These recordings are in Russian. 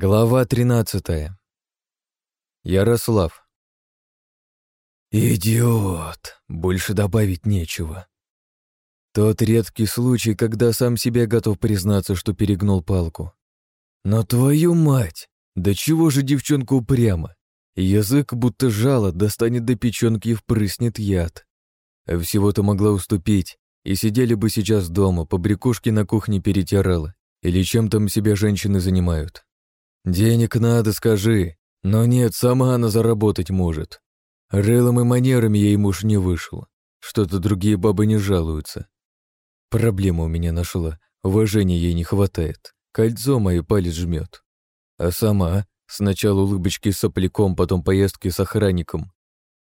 Глава 13. Ярослав. Идиот, больше добавить нечего. Тот редкий случай, когда сам себе готов признаться, что перегнул палку. Но твою мать, да чего же девчонка упряма? Язык будто жало достанет до печенки и впрыснет яд. Всего-то могла уступить, и сидели бы сейчас дома, по брякушке на кухне перетирала, или чем там себя женщины занимают. Денег надо, скажи. Но нет, сама она заработать может. Рылом и манерами ей муж не вышел. Что-то другие бабы не жалуются. Проблема у меня нашла. Уважения ей не хватает. Кольцо мое палец жмет. А сама сначала улыбочки с сопляком, потом поездки с охранником.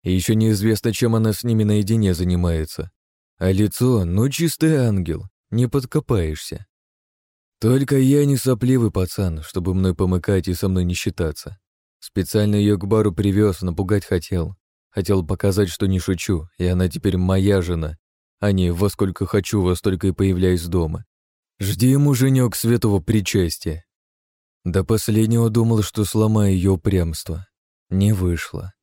И еще неизвестно, чем она с ними наедине занимается. А лицо, ну, чистый ангел, не подкопаешься. Только я не сопливый пацан, чтобы мной помыкать и со мной не считаться. Специально ее к бару привез, напугать хотел. Хотел показать, что не шучу, и она теперь моя жена, а не во сколько хочу, во столько и появляюсь дома. Жди, муженек, святого причастия. До последнего думал, что сломаю ее упрямство. Не вышло.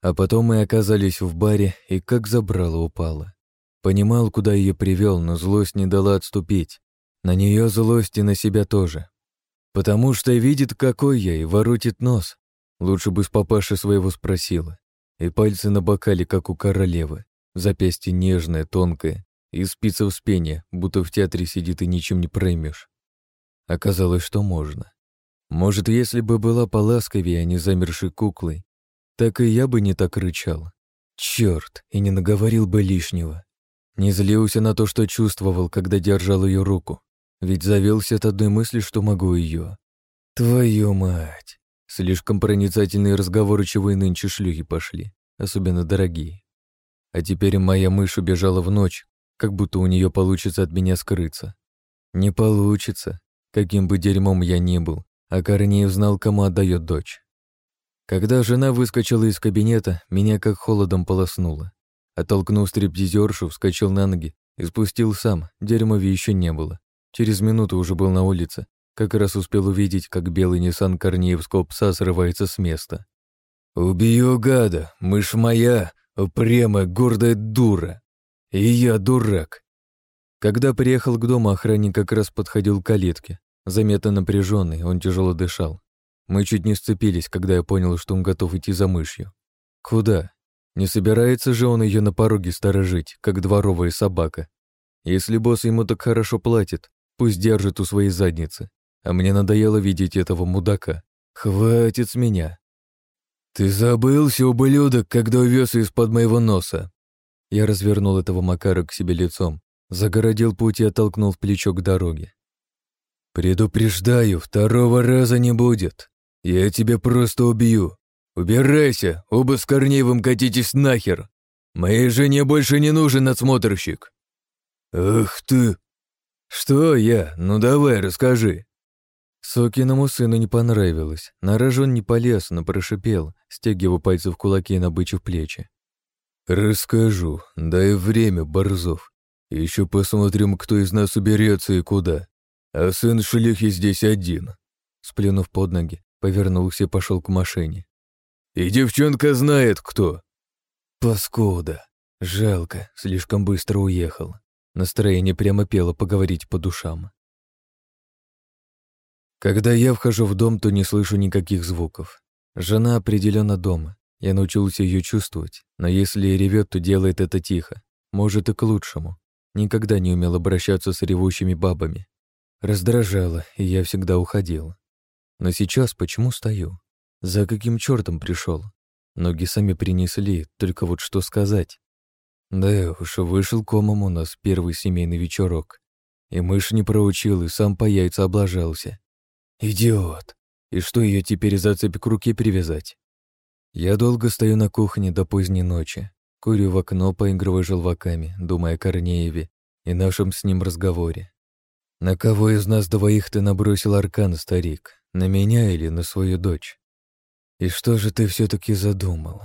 А потом мы оказались в баре, и как забрало упало. Понимал, куда ее привел, но злость не дала отступить. На нее злость и на себя тоже. Потому что видит, какой я, и воротит нос. Лучше бы с папаши своего спросила. И пальцы на бокале, как у королевы. Запястье нежное, тонкое, и спица в спине, будто в театре сидит и ничем не проймешь. Оказалось, что можно. Может, если бы была поласковее, а не замершей куклой, так и я бы не так рычал. Черт, и не наговорил бы лишнего. Не злился на то, что чувствовал, когда держал ее руку. Ведь завелся от одной мысли, что могу ее. Твою мать! Слишком проницательные разговоры, и нынче шлюхи пошли, особенно дорогие. А теперь моя мышь убежала в ночь, как будто у нее получится от меня скрыться. Не получится, каким бы дерьмом я ни был, а Корнеев знал, кому отдает дочь. Когда жена выскочила из кабинета, меня как холодом полоснуло. Оттолкнув стриптизершу, вскочил на ноги и спустил сам, дерьмови еще не было. Через минуту уже был на улице. Как раз успел увидеть, как белый Ниссан Корнеевского пса срывается с места. «Убью гада, мышь моя, упрямая, гордая дура. И я дурак». Когда приехал к дому, охранник как раз подходил к калитке. Заметно напряженный, он тяжело дышал. Мы чуть не сцепились, когда я понял, что он готов идти за мышью. Куда? Не собирается же он ее на пороге сторожить, как дворовая собака. Если босс ему так хорошо платит, Пусть держит у своей задницы. А мне надоело видеть этого мудака. Хватит с меня. Ты забылся, ублюдок, когда увез из-под моего носа. Я развернул этого Макара к себе лицом, загородил путь и оттолкнул в плечо к дороге. «Предупреждаю, второго раза не будет. Я тебя просто убью. Убирайся, оба с Корнеевым катитесь нахер. Моей жене больше не нужен надсмотрщик». «Ах ты!» «Что я? Ну давай, расскажи». Сокиному сыну не понравилось. На рожон не полез, но прошипел, стягивая пальцы в кулаки и набычив плечи. «Расскажу. Дай время, Борзов. Еще посмотрим, кто из нас уберется и куда. А сын шлюхи здесь один». Сплюнув под ноги, повернулся и пошел к машине. «И девчонка знает, кто». «Паскуда. Жалко, слишком быстро уехал». Настроение прямо пело поговорить по душам. Когда я вхожу в дом, то не слышу никаких звуков. Жена определенно дома. Я научился ее чувствовать, но если ревет, то делает это тихо. Может, и к лучшему. Никогда не умел обращаться с ревущими бабами. Раздражало, и я всегда уходил. Но сейчас почему стою? За каким чертом пришел? Ноги сами принесли, только вот что сказать. Да уж, вышел комом у нас первый семейный вечерок. И мышь не проучил, и сам по яйца облажался. Идиот! И что ее теперь за цепь к руке привязать? Я долго стою на кухне до поздней ночи, курю в окно, поигрывая желваками, думая о Корнееве и нашем с ним разговоре. На кого из нас двоих ты набросил аркан, старик? На меня или на свою дочь? И что же ты все таки задумал?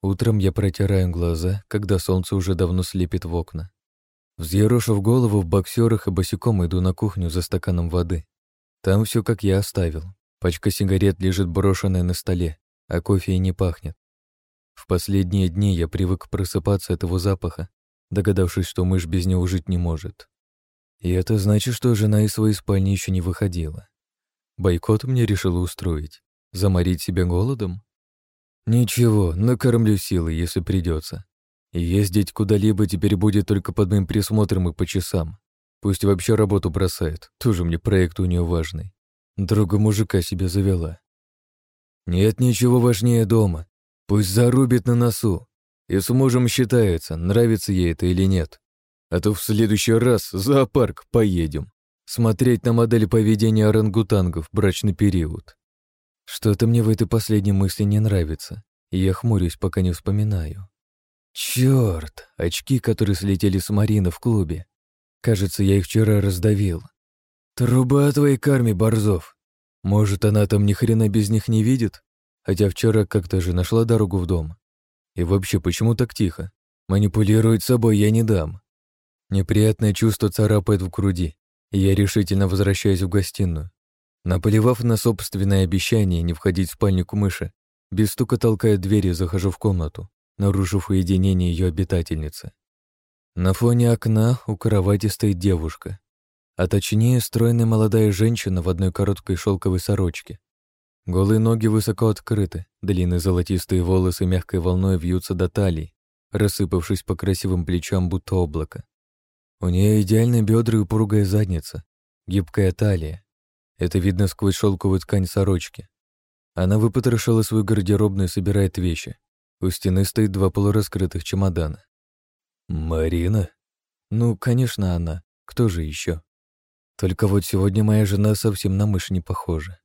Утром я протираю глаза, когда солнце уже давно слепит в окна. Взъерошив голову в боксерах и босиком иду на кухню за стаканом воды. Там все как я оставил. Пачка сигарет лежит брошенная на столе, а кофе и не пахнет. В последние дни я привык просыпаться от его запаха, догадавшись, что мышь без него жить не может. И это значит, что жена из своей спальни еще не выходила. Бойкот мне решила устроить. Заморить себя голодом? Ничего, накормлю силы, если придется. И ездить куда-либо теперь будет только под моим присмотром и по часам. Пусть вообще работу бросает, тоже мне проект у нее важный. Друга мужика себе завела. Нет ничего важнее дома. Пусть зарубит на носу. И с мужем считается, нравится ей это или нет. А то в следующий раз в зоопарк поедем. Смотреть на модели поведения орангутангов брачный период. Что-то мне в этой последней мысли не нравится, и я хмурюсь, пока не вспоминаю. Чёрт, очки, которые слетели с Марины в клубе. Кажется, я их вчера раздавил. Труба твоей карме, Борзов. Может, она там ни хрена без них не видит? Хотя вчера как-то же нашла дорогу в дом. И вообще, почему так тихо? Манипулировать собой я не дам. Неприятное чувство царапает в груди, и я решительно возвращаюсь в гостиную. Наплевав на собственное обещание не входить в спальнику мыши, без стука толкая дверь и захожу в комнату, нарушив уединение ее обитательницы. На фоне окна у кровати стоит девушка, а точнее стройная молодая женщина в одной короткой шелковой сорочке. Голые ноги высоко открыты, длинные золотистые волосы мягкой волной вьются до талии, рассыпавшись по красивым плечам, будто облако. У нее идеальные бедра и упругая задница, гибкая талия. Это видно сквозь шелковую ткань сорочки. Она выпотрошила свою гардеробную и собирает вещи. У стены стоит два полураскрытых чемодана. «Марина?» «Ну, конечно, она. Кто же еще? Только вот сегодня моя жена совсем на мышь не похожа.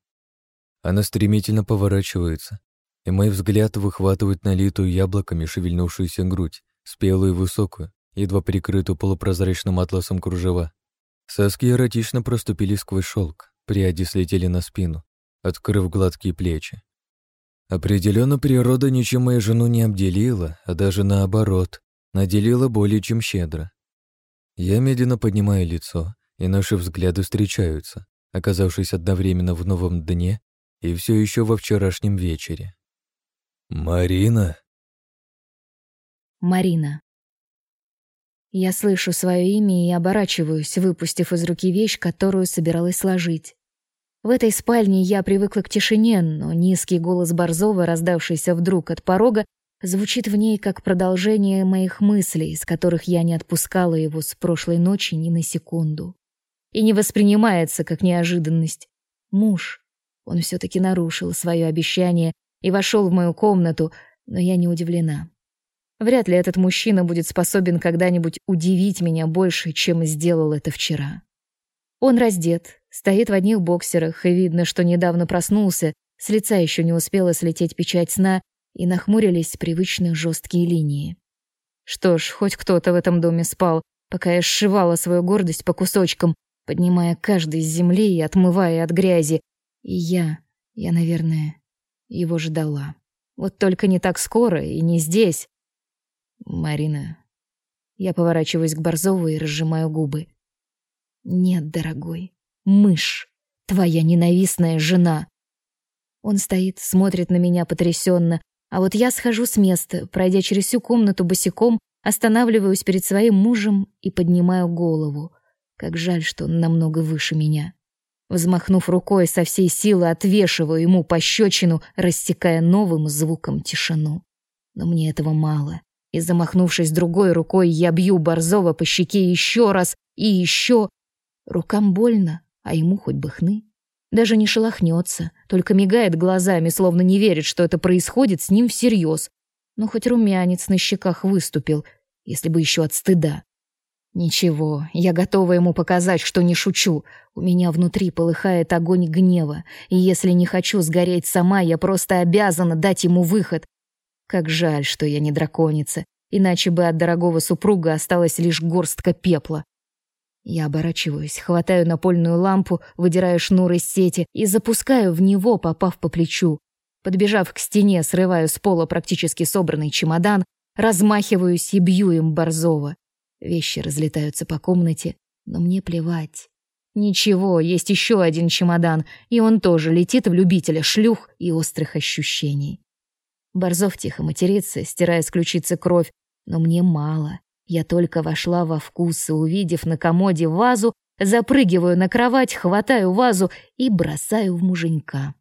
Она стремительно поворачивается, и мой взгляд выхватывает налитую яблоками шевельнувшуюся грудь, спелую и высокую, едва прикрытую полупрозрачным атласом кружева. Соски эротично проступили сквозь шелк, пряди слетели на спину, открыв гладкие плечи. Определенно природа ничем мою жену не обделила, а даже наоборот, наделила более чем щедро. Я медленно поднимаю лицо, и наши взгляды встречаются, оказавшись одновременно в новом дне и все еще во вчерашнем вечере. «Марина?» Марина. Я слышу свое имя и оборачиваюсь, выпустив из руки вещь, которую собиралась сложить. В этой спальне я привыкла к тишине, но низкий голос Борзова, раздавшийся вдруг от порога, звучит в ней как продолжение моих мыслей, из которых я не отпускала его с прошлой ночи ни на секунду. И не воспринимается как неожиданность. Муж. Он все таки нарушил свое обещание и вошел в мою комнату, но я не удивлена. Вряд ли этот мужчина будет способен когда-нибудь удивить меня больше, чем сделал это вчера. Он раздет, стоит в одних боксерах, и видно, что недавно проснулся, с лица еще не успела слететь печать сна, и нахмурились привычные жесткие линии. Что ж, хоть кто-то в этом доме спал, пока я сшивала свою гордость по кусочкам, поднимая каждый с земли и отмывая от грязи. И я, я, наверное, его ждала. Вот только не так скоро и не здесь. Марина. Я поворачиваюсь к Борзову и разжимаю губы. Нет, дорогой. Мышь. Твоя ненавистная жена. Он стоит, смотрит на меня потрясенно, а вот я схожу с места, пройдя через всю комнату босиком, останавливаюсь перед своим мужем и поднимаю голову. Как жаль, что он намного выше меня. Взмахнув рукой, со всей силы отвешиваю ему пощечину, рассекая новым звуком тишину. Но мне этого мало и, замахнувшись другой рукой, я бью Борзова по щеке еще раз и еще. Рукам больно, а ему хоть бы хны. Даже не шелохнется, только мигает глазами, словно не верит, что это происходит с ним всерьез. Но хоть румянец на щеках выступил, если бы еще от стыда. Ничего, я готова ему показать, что не шучу. У меня внутри полыхает огонь гнева, и если не хочу сгореть сама, я просто обязана дать ему выход. Как жаль, что я не драконица, иначе бы от дорогого супруга осталась лишь горстка пепла. Я оборачиваюсь, хватаю напольную лампу, выдираю шнур из сети и запускаю в него, попав по плечу. Подбежав к стене, срываю с пола практически собранный чемодан, размахиваюсь и бью им Борзова. Вещи разлетаются по комнате, но мне плевать. Ничего, есть еще один чемодан, и он тоже летит в любителя шлюх и острых ощущений. Борзов тихо матерится, стирая с ключицы кровь, но мне мало. Я только вошла во вкус и, увидев на комоде вазу, запрыгиваю на кровать, хватаю вазу и бросаю в муженька.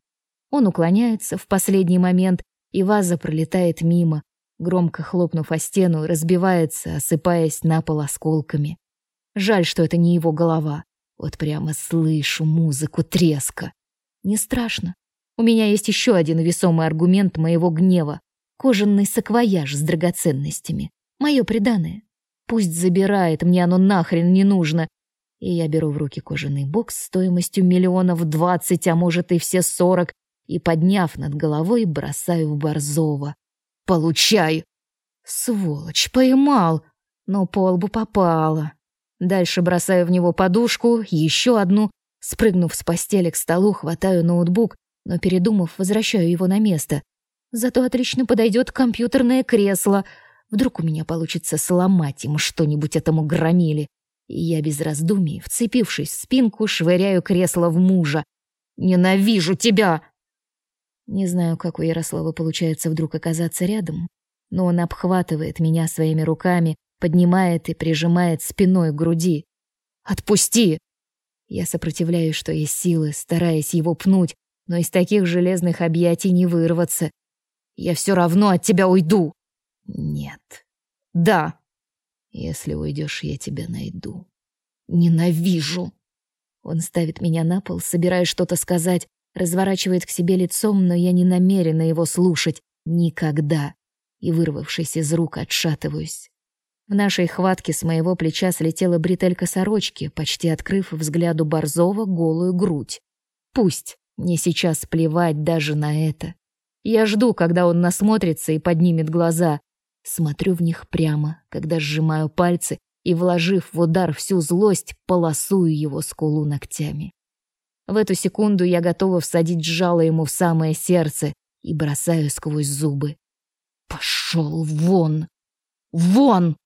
Он уклоняется в последний момент, и ваза пролетает мимо, громко хлопнув о стену, разбивается, осыпаясь на пол осколками. Жаль, что это не его голова. Вот прямо слышу музыку треска. Не страшно. У меня есть еще один весомый аргумент моего гнева. Кожаный саквояж с драгоценностями. Мое преданное. Пусть забирает, мне оно нахрен не нужно. И я беру в руки кожаный бокс стоимостью миллионов двадцать, а может и все сорок, и, подняв над головой, бросаю в Борзова. «Получай!» Сволочь, поймал, но по лбу попало. Дальше бросаю в него подушку, еще одну. Спрыгнув с постели к столу, хватаю ноутбук, но, передумав, возвращаю его на место. Зато отлично подойдет компьютерное кресло. Вдруг у меня получится сломать им что-нибудь этому громиле. И я без раздумий, вцепившись в спинку, швыряю кресло в мужа. «Ненавижу тебя!» Не знаю, как у Ярослава получается вдруг оказаться рядом, но он обхватывает меня своими руками, поднимает и прижимает спиной к груди. «Отпусти!» Я сопротивляюсь, что есть силы, стараясь его пнуть, но из таких железных объятий не вырваться. «Я все равно от тебя уйду!» «Нет». «Да!» «Если уйдешь, я тебя найду». «Ненавижу!» Он ставит меня на пол, собираясь что-то сказать, разворачивает к себе лицом, но я не намерена его слушать. Никогда. И, вырвавшись из рук, отшатываюсь. В нашей хватке с моего плеча слетела бретелька сорочки, почти открыв взгляду Борзова голую грудь. Пусть, мне сейчас плевать даже на это. Я жду, когда он насмотрится и поднимет глаза. Смотрю в них прямо, когда сжимаю пальцы и, вложив в удар всю злость, полосую его скулу ногтями. В эту секунду я готова всадить жало ему в самое сердце и бросаю сквозь зубы. «Пошел вон! Вон!»